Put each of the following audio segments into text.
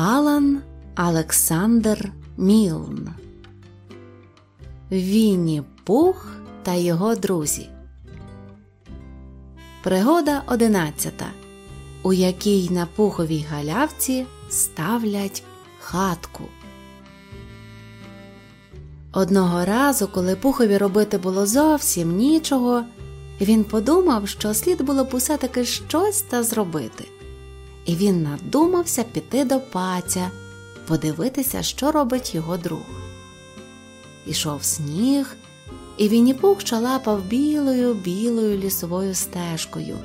Алан Олександр Мілн Вінні Пух та його друзі. Пригода одинадцята, у якій на пуховій галявці ставлять хатку. Одного разу, коли пухові робити було зовсім нічого, він подумав, що слід було б усе таки щось та зробити. І він надумався піти до паця, подивитися, що робить його друг. Ішов сніг, і Вінніпух чалапав білою білою лісовою стежкою,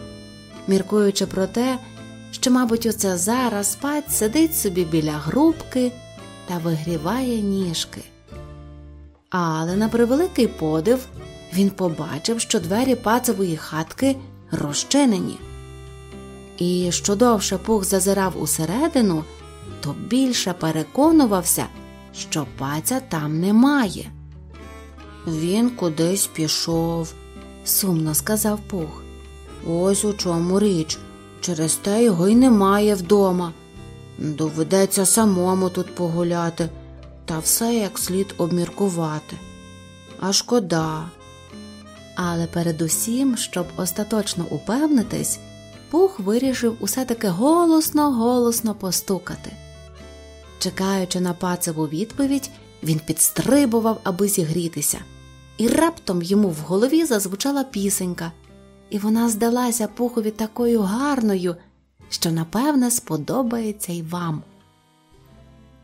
міркуючи про те, що, мабуть, оце зараз паць сидить собі біля грубки та вигріває ніжки. Але на превеликий подив він побачив, що двері пацевої хатки розчинені. І що довше пух зазирав усередину, то більше переконувався, що паця там немає. Він кудись пішов, сумно сказав пух. Ось у чому річ. Через те його й немає вдома. Доведеться самому тут погуляти, та все як слід обміркувати. А шкода. Але передусім, щоб остаточно упевнитись, пух вирішив усе таки голосно голосно постукати. Чекаючи на пацеву відповідь, він підстрибував, аби зігрітися, і раптом йому в голові зазвучала пісенька, і вона здалася пухові такою гарною, що, напевне, сподобається й вам.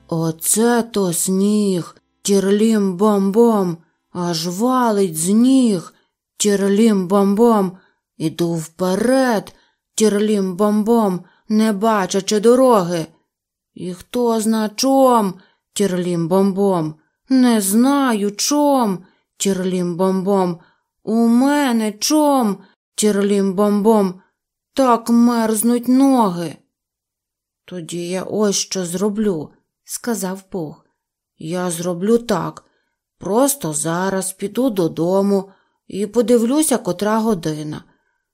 Оце то сніг, тірлім бом-бом, аж валить з ніг, тірлім бом-бом, іду вперед, тірлім бом-бом, не бачачи дороги. І хто зна чом, тірлім бом-бом, не знаю чом, тірлім бом-бом, у мене чом, тірлім бом-бом, так мерзнуть ноги. Тоді я ось що зроблю, сказав Пух. Я зроблю так. Просто зараз піду додому і подивлюся, котра година,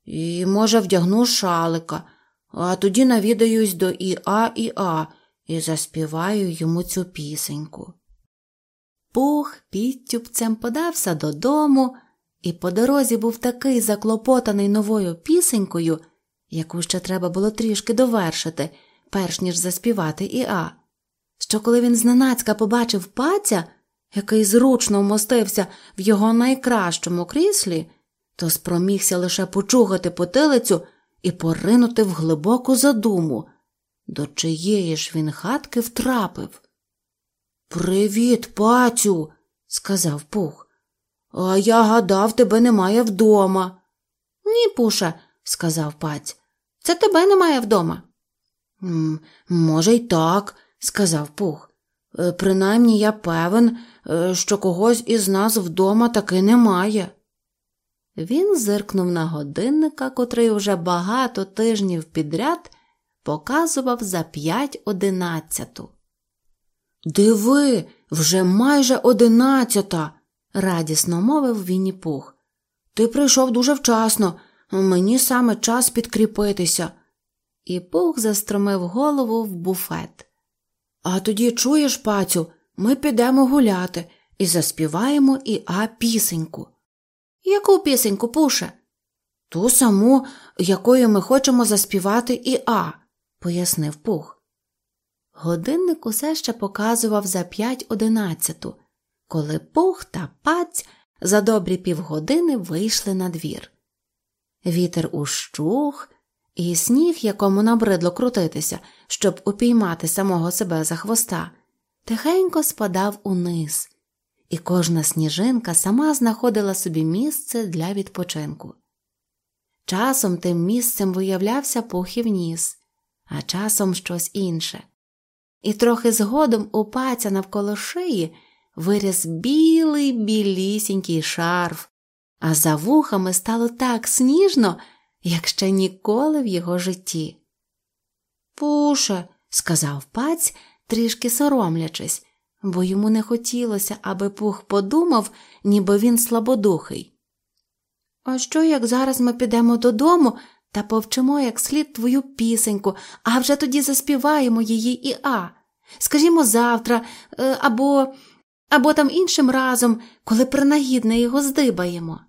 і, може, вдягну шалика, а тоді навідаюсь до Іа Іа і заспіваю йому цю пісеньку. Пух підтюпцем подався додому, і по дорозі був такий заклопотаний новою пісенькою, яку ще треба було трішки довершити, перш ніж заспівати Іа, що коли він зненацька побачив паця, який зручно вмостився в його найкращому кріслі, то спромігся лише почухати потилицю і поринути в глибоку задуму, до чиєї ж він хатки втрапив. Привіт, пацю, сказав Пух. А я гадав, тебе немає вдома. Ні, Пуша, сказав паць, це тебе немає вдома. Може, й так, сказав Пух. «Е, принаймні я певен, е, що когось із нас вдома таки немає. Він зиркнув на годинника, котрий уже багато тижнів підряд показував за п'ять одинадцяту. Диви, вже майже одинадцята, радісно мовив Вінні Пух. Ти прийшов дуже вчасно, мені саме час підкріпитися. І Пух застромив голову в буфет. А тоді чуєш, пацю, ми підемо гуляти і заспіваємо і а пісеньку. Яку пісеньку, Пуше? Ту саму, якою ми хочемо заспівати і а, пояснив Пух. Годинник усе ще показував за п'ять одинадцяту, коли Пух та паць за добрі півгодини вийшли на двір. Вітер ущух, і сніг, якому набридло крутитися, щоб упіймати самого себе за хвоста, тихенько спадав униз, і кожна сніжинка сама знаходила собі місце для відпочинку. Часом тим місцем виявлявся пухів ніс, а часом щось інше. І трохи згодом у паця навколо шиї виріс білий білісінький шарф, а за вухами стало так сніжно, як ще ніколи в його житті. Пуше, сказав паць, трішки соромлячись, бо йому не хотілося, аби пух подумав, ніби він слабодухий. А що, як зараз ми підемо додому та повчимо як слід твою пісеньку, а вже тоді заспіваємо її і а, Скажімо, завтра е, або або там іншим разом, коли принагідне його здибаємо.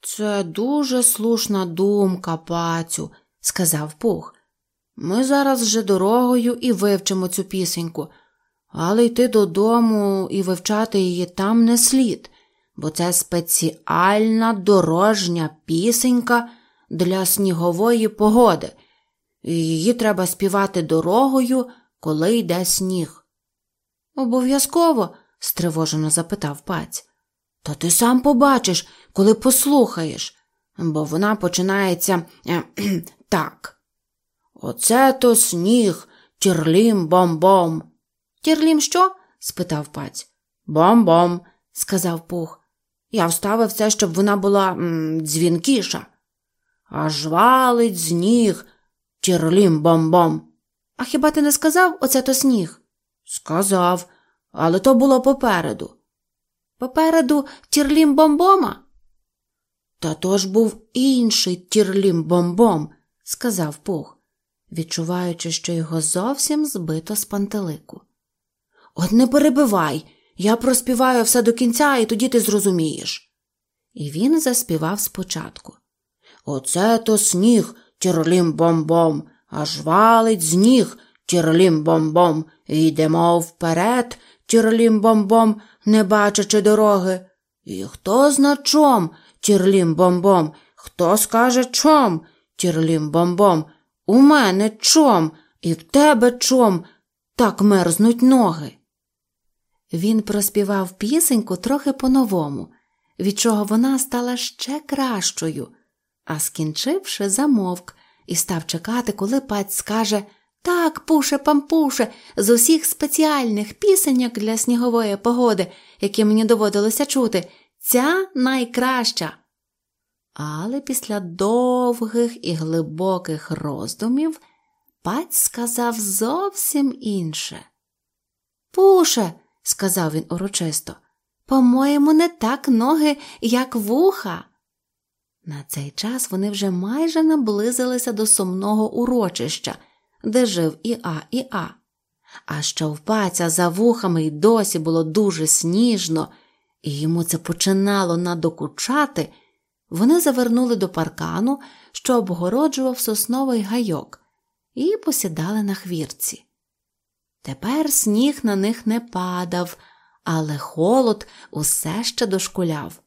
Це дуже слушна думка, пацю, сказав Пух. Ми зараз вже дорогою і вивчимо цю пісеньку, але йти додому і вивчати її там не слід, бо це спеціальна дорожня пісенька для снігової погоди, і її треба співати дорогою, коли йде сніг. Обов'язково? стривожено запитав паць. Та ти сам побачиш, коли послухаєш, бо вона починається е, так. Оце то сніг, тірлім бом-бом. Тірлім що? спитав паць. Бом-бом, сказав Пух. Я вставив це, щоб вона була м, дзвінкіша. Аж валить з ніг, тірлім бом-бом. А хіба ти не сказав оце то сніг? Сказав, але то було попереду. Попереду тірлім бомбома? Та то ж був інший тірлім бомбом, сказав Пух, відчуваючи, що його зовсім збито з пантелику. От не перебивай, я проспіваю все до кінця, і тоді ти зрозумієш. І він заспівав спочатку. Оце то сніг, тірлім бомбом, аж валить з ніг, тірлім бомбом, і йдемо вперед, тірлім бомбом, не бачачи дороги. І хто зна чом, тірлім бомбом, хто скаже чом, тірлім бомбом, у мене чом, і в тебе чом, так мерзнуть ноги. Він проспівав пісеньку трохи по-новому, від чого вона стала ще кращою, а скінчивши, замовк і став чекати, коли паць скаже так, пуше пампуше, з усіх спеціальних пісеньок для снігової погоди, які мені доводилося чути, ця найкраща. Але після довгих і глибоких роздумів паць сказав зовсім інше. Пуше, сказав він урочисто, по-моєму, не так ноги, як вуха. На цей час вони вже майже наблизилися до сумного урочища де жив і А, і А. Що в паця за вухами й досі було дуже сніжно, і йому це починало надокучати, вони завернули до паркану, що обгороджував сосновий гайок, і посідали на хвірці. Тепер сніг на них не падав, але холод усе ще дошкуляв.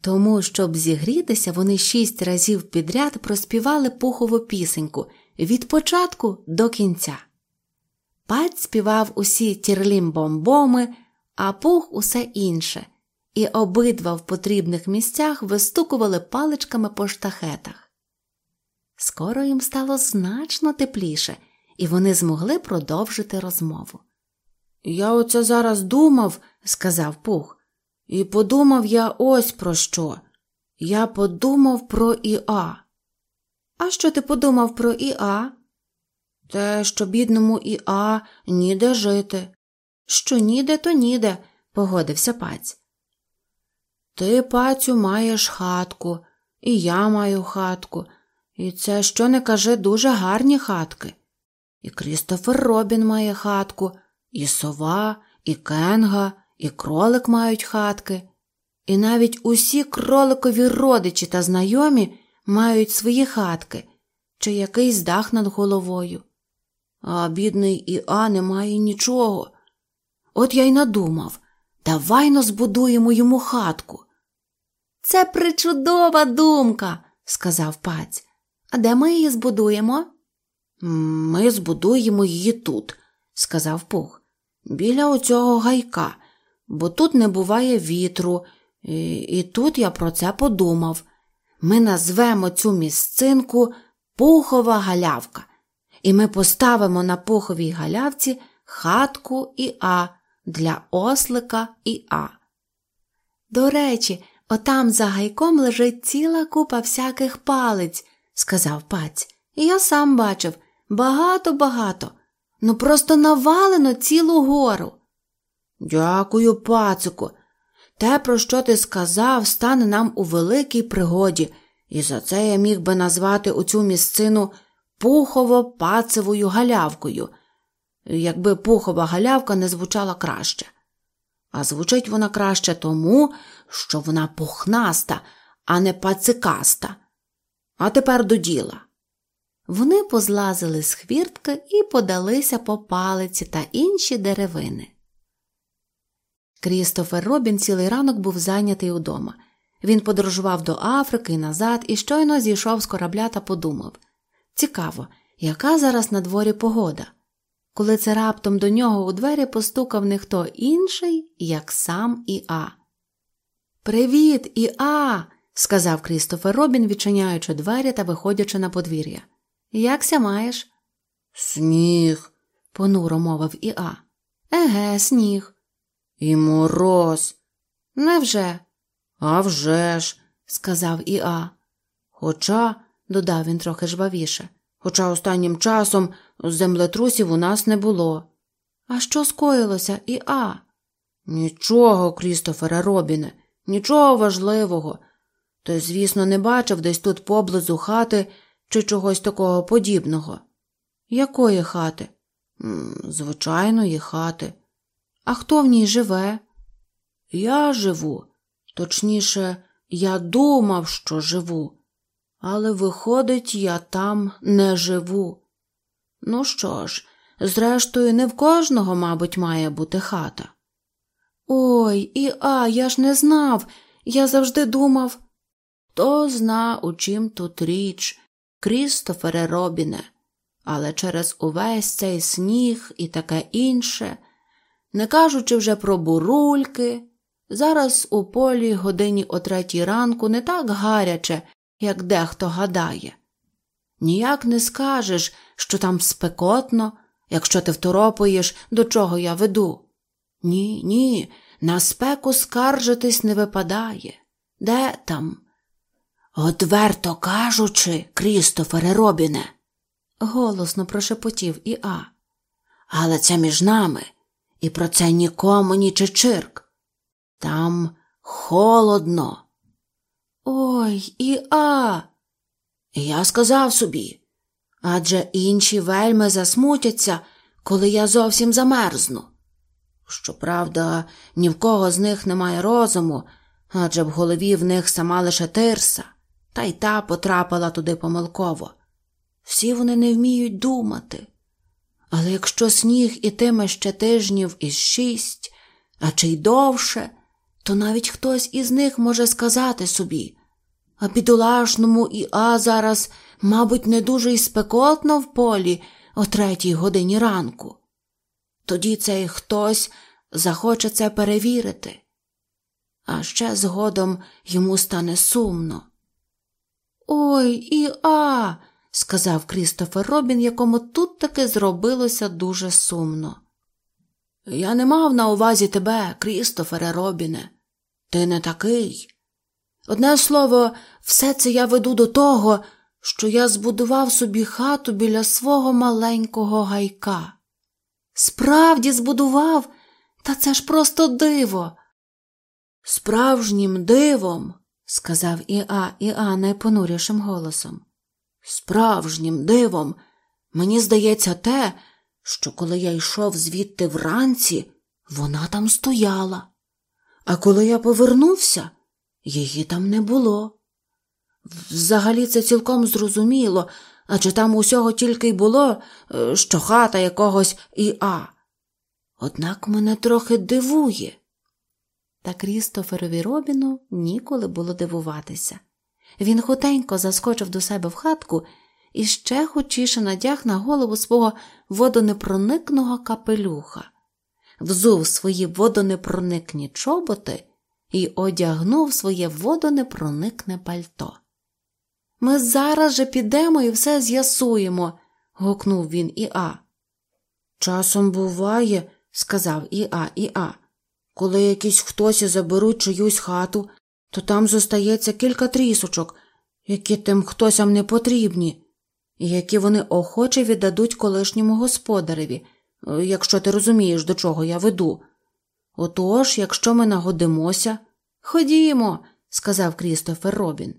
Тому, щоб зігрітися, вони шість разів підряд проспівали пухову пісеньку від початку до кінця. Паць співав усі тірлім-бомбоми, а пух усе інше, і обидва в потрібних місцях вистукували паличками по штахетах. Скоро їм стало значно тепліше, і вони змогли продовжити розмову. Я оце зараз думав, сказав Пух, і подумав я ось про що. Я подумав про Іа. А що ти подумав про Іа? Те, що бідному Іа ніде жити. Що ніде, то ніде, погодився паць. Ти, пацю, маєш хатку, і я маю хатку, і це, що не кажи, дуже гарні хатки. І Крістофер Робін має хатку, і сова, і кенга, і кролик мають хатки, і навіть усі кроликові родичі та знайомі мають свої хатки чи якийсь дах над головою. А бідний Іа не має нічого. От я й надумав давай но збудуємо йому хатку. Це причудова думка, сказав паць. А де ми її збудуємо? Ми збудуємо її тут, сказав Пух, біля оцього гайка, бо тут не буває вітру, і, і тут я про це подумав. Ми назвемо цю місцинку Пухова галявка, і ми поставимо на пуховій галявці хатку і А для ослика і А. До речі, отам за гайком лежить ціла купа всяких палиць, сказав паць. І я сам бачив багато-багато, ну просто навалено цілу гору. Дякую, пацику. Те, про що ти сказав, стане нам у великій пригоді, і за це я міг би назвати оцю місцину пухово-пацевою галявкою. якби пухова галявка не звучала краще. А звучить вона краще тому, що вона пухнаста, а не пацикаста. А тепер до діла. Вони позлазили з хвіртки і подалися по палиці та інші деревини. Крістофер Робін цілий ранок був зайнятий удома. Він подорожував до Африки і назад і щойно зійшов з корабля та подумав цікаво, яка зараз на дворі погода? Коли це раптом до нього у двері постукав не хто інший, як сам Іа. Привіт, Іа, сказав Крістофер Робін, відчиняючи двері та виходячи на подвір'я. Якся маєш? Сніг, понуро мовив Іа. Еге, сніг. І мороз. Невже? «А вже ж», – сказав Іа. Хоча, додав він трохи жвавіше, хоча останнім часом землетрусів у нас не було. А що скоїлося, Іа? Нічого, Крістофере Робіне, нічого важливого. Ти, звісно, не бачив десь тут поблизу хати чи чогось такого подібного. Якої хати? Звичайної хати. А хто в ній живе? Я живу. Точніше, я думав, що живу, але, виходить, я там не живу. Ну що ж, зрештою, не в кожного, мабуть, має бути хата. Ой, і а, я ж не знав. Я завжди думав. Хто зна, у чим тут річ, Крістофере Робіне, але через увесь цей сніг і таке інше, не кажучи вже про бурульки, зараз у полі годині о третій ранку не так гаряче, як дехто гадає. Ніяк не скажеш, що там спекотно, якщо ти второпуєш, до чого я веду. Ні, ні, на спеку скаржитись не випадає. Де там? Отверто кажучи, Крістофере Робіне, голосно прошепотів Іа. Але це між нами, і про це нікому ні чечирк. Там холодно. Ой, Іа. Я сказав собі, адже інші вельми засмутяться, коли я зовсім замерзну. Щоправда, ні в кого з них немає розуму, адже в голові в них сама лише тирса та й та потрапила туди помилково. Всі вони не вміють думати. Але якщо сніг ітиме ще тижнів із шість, а чи й довше, то навіть хтось із них може сказати собі, а бідолашному Іа зараз, мабуть, не дуже й спекотно в полі о третій годині ранку. Тоді цей хтось захоче це перевірити, а ще згодом йому стане сумно. Ой, Іа, сказав Крістофер Робін, якому тут таки зробилося дуже сумно. Я не мав на увазі тебе, Крістофере Робіне. Ти не такий. Одне слово, все це я веду до того, що я збудував собі хату біля свого маленького гайка. Справді збудував, та це ж просто диво. Справжнім дивом сказав Іа Іа найпонурішим голосом. Справжнім дивом, мені здається, те, що коли я йшов звідти вранці, вона там стояла, а коли я повернувся, її там не було. Взагалі це цілком зрозуміло, адже там усього тільки й було, е, що хата якогось Іа. Однак мене трохи дивує, та Крістоферові Робіну ніколи було дивуватися. Він хутенько заскочив до себе в хатку і ще хочіше надяг на голову свого водонепроникного капелюха, взув свої водонепроникні чоботи і одягнув своє водонепроникне пальто. Ми зараз же підемо і все з'ясуємо, гукнув він Іа. Часом буває, сказав Іа Іа. Коли якийсь хтось заберуть чиюсь хату, то там зостається кілька трісочок, які тим хтосям не потрібні, і які вони охоче віддадуть колишньому господареві, якщо ти розумієш, до чого я веду. Отож, якщо ми нагодимося, ходімо, сказав Крістофер Робін.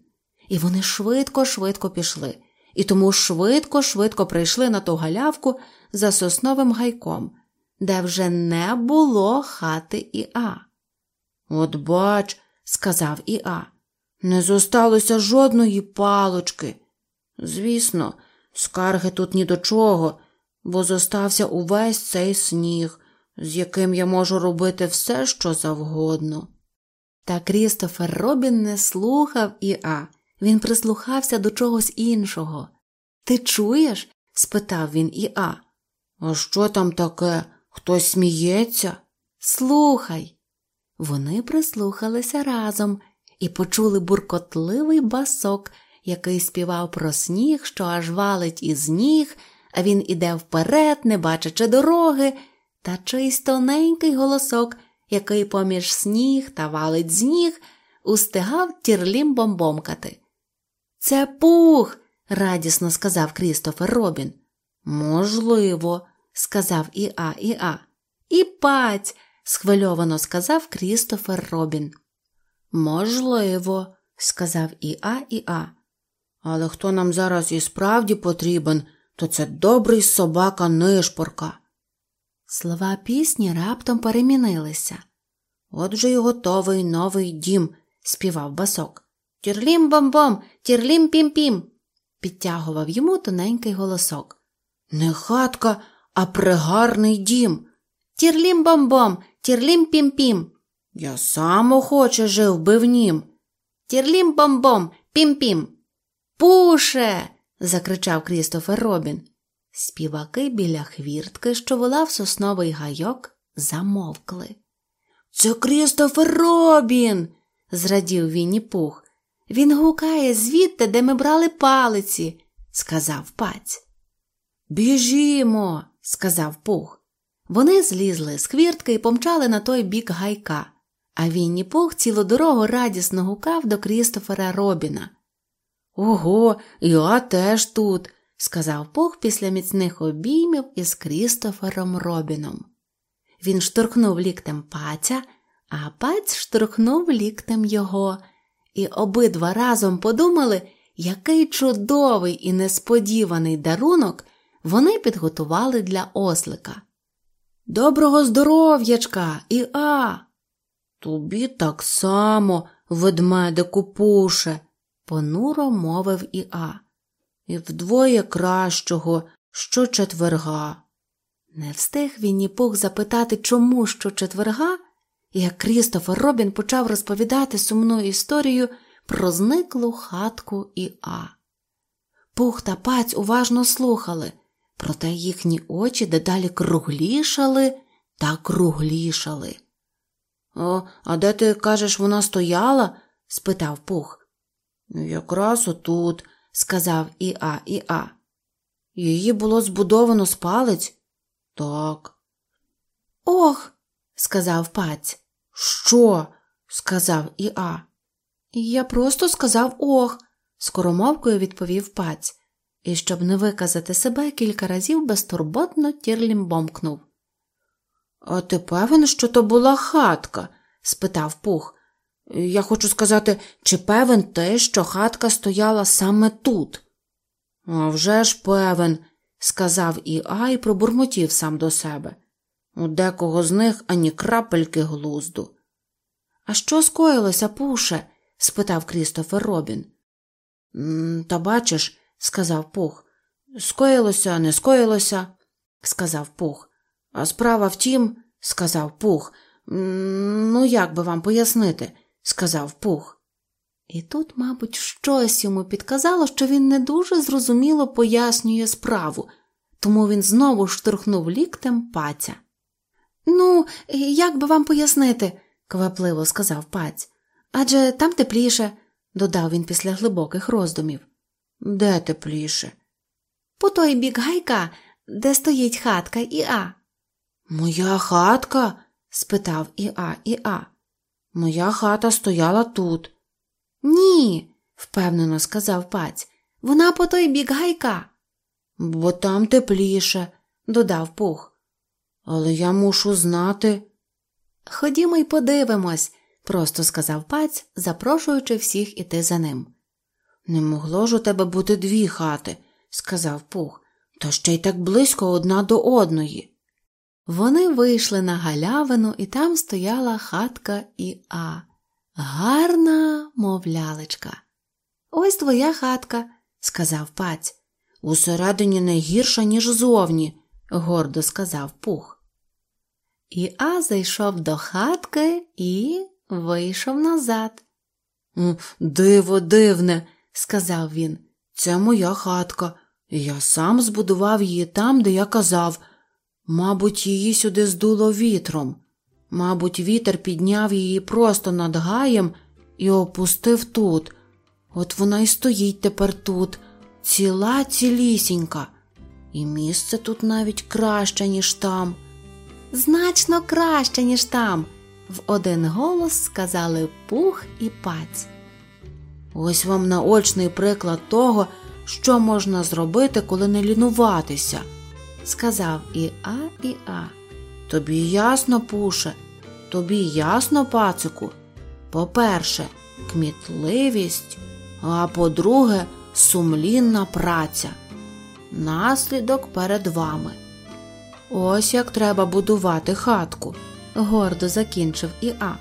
І вони швидко, швидко пішли, і тому швидко-швидко прийшли на ту галявку за сосновим гайком, де вже не було хати Іа. От бач, сказав Іа, не зосталося жодної палочки. Звісно, скарги тут ні до чого, бо зостався увесь цей сніг, з яким я можу робити все, що завгодно. Та Крістофер Робін не слухав Іа, він прислухався до чогось іншого. Ти чуєш? спитав він Іа. А що там таке? Хтось сміється? Слухай. Вони прислухалися разом і почули буркотливий басок, який співав про сніг, що аж валить із ніг, а він іде вперед, не бачачи дороги, та чийсь тоненький голосок, який поміж сніг та валить з ніг, устигав тірлім бомбомкати. Це пух, радісно сказав Крістофер Робін. Можливо, сказав Іа Іа. І паць, схвильовано сказав Крістофер Робін. Можливо, сказав Іа Іа. Але хто нам зараз і справді потрібен, то це добрий собака нишпорка. Слова пісні раптом перемінилися. Отже й готовий новий дім, співав басок. Тірлім бом-бом, тірлім пім-пім, підтягував йому тоненький голосок. Не хатка, а прегарний дім. Тірлім бом-бом, тірлім пім-пім. Я сам охоче жив би в нім. Тірлім бом-бом, пім-пім. Пуше. закричав Крістофер Робін. Співаки біля хвіртки, що вела в сосновий гайок, замовкли. Це Крістофер Робін. зрадів Вінні Пух. Він гукає звідти, де ми брали палиці, сказав паць. Біжімо, сказав Пух. Вони злізли з хвіртки і помчали на той бік гайка, а Вінні Пух цілу дорогу радісно гукав до Крістофера Робіна. Ого, я теж тут, сказав Пух після міцних обіймів із Крістофером Робіном. Він штурхнув ліктем паця, а паць штурхнув ліктем його, і обидва разом подумали, який чудовий і несподіваний дарунок вони підготували для ослика. Доброго здоров'ячка, Іа. Тобі так само, ведмедику пуше, понуро мовив Іа. І вдвоє кращого, що четверга. Не встиг Вінні-Пух запитати, чому що четверга, як Крістофер Робін почав розповідати сумну історію про зниклу хатку Іа. Пух та паць уважно слухали, проте їхні очі дедалі круглішали та круглішали. О, а де ти кажеш, вона стояла? спитав Пух. Якраз отут, сказав Іа Іа. Її було збудовано з палиць? Так. Ох, сказав паць. Що? сказав Іа. Я просто сказав ох, скоромовкою відповів паць, і, щоб не виказати себе, кілька разів безтурботно тірлім бомкнув. А ти певен, що то була хатка? спитав Пух. Я хочу сказати, чи певен ти, що хатка стояла саме тут? «А вже ж певен, сказав Іа і пробурмотів сам до себе. У декого з них ані крапельки глузду. А що скоїлося, Пуше? спитав Крістофер Робін. Та бачиш, сказав Пух. Скоїлося, не скоїлося, сказав Пух. А справа в тім, сказав Пух. Ну, як би вам пояснити, сказав Пух. І тут, мабуть, щось йому підказало, що він не дуже зрозуміло пояснює справу, тому він знову штурхнув ліктем паця. Ну, як би вам пояснити, квапливо сказав паць. Адже там тепліше, додав він після глибоких роздумів. Де тепліше? По той бік гайка, де стоїть хатка Іа. Моя хатка? спитав Іа Іа. Моя хата стояла тут. Ні, впевнено сказав паць. Вона по той бік гайка. Бо там тепліше, додав Пух. Але я мушу знати. Ходімо й подивимось, просто сказав паць, запрошуючи всіх іти за ним. Не могло ж у тебе бути дві хати, сказав Пух, та ще й так близько одна до одної. Вони вийшли на галявину, і там стояла хатка Іа. Гарна, мов лялечка. Ось твоя хатка, сказав паць. Усередині не гірша, ніж зовні, гордо сказав Пух. Іа зайшов до хатки і вийшов назад. Диво, дивне, сказав він. Це моя хатка. Я сам збудував її там, де я казав. Мабуть, її сюди здуло вітром. Мабуть, вітер підняв її просто над гаєм і опустив тут. От вона й стоїть тепер тут, ціла цілісінька, і місце тут навіть краще, ніж там. Значно краще, ніж там, в один голос сказали пух і паць. Ось вам наочний приклад того, що можна зробити, коли не лінуватися, сказав і А, і А. Тобі ясно, пуше, тобі ясно, пацику. По-перше, кмітливість, а по-друге, сумлінна праця. Наслідок перед вами. Ось як треба будувати хатку, гордо закінчив Іа.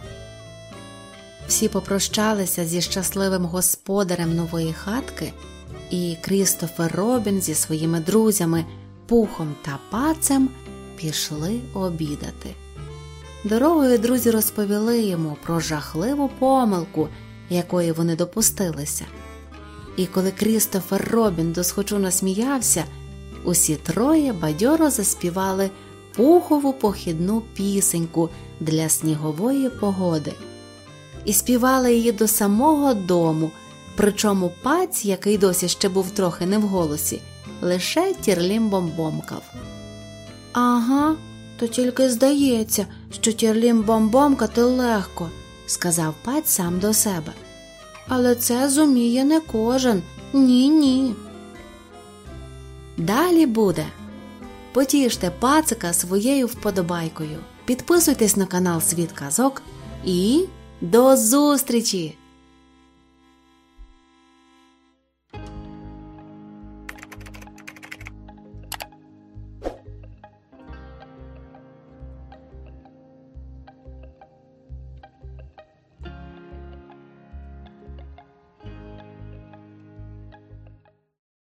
Всі попрощалися зі щасливим господарем нової хатки, і Крістофер Робін зі своїми друзями, пухом та пацем пішли обідати. Дорогою друзі розповіли йому про жахливу помилку, якої вони допустилися. І коли Крістофер Робін досхочу насміявся, усі троє бадьоро заспівали пухову похідну пісеньку для снігової погоди. І співали її до самого дому, причому паць, який досі ще був трохи не в голосі, лише тірлім бомбомкав. Ага, то тільки здається, що тірлім бомбомкати легко, сказав паць сам до себе. Але це зуміє не кожен. Ні, ні. Далі буде. Потіште пацика своєю вподобайкою. Підписуйтесь на канал Світ Казок і до зустрічі!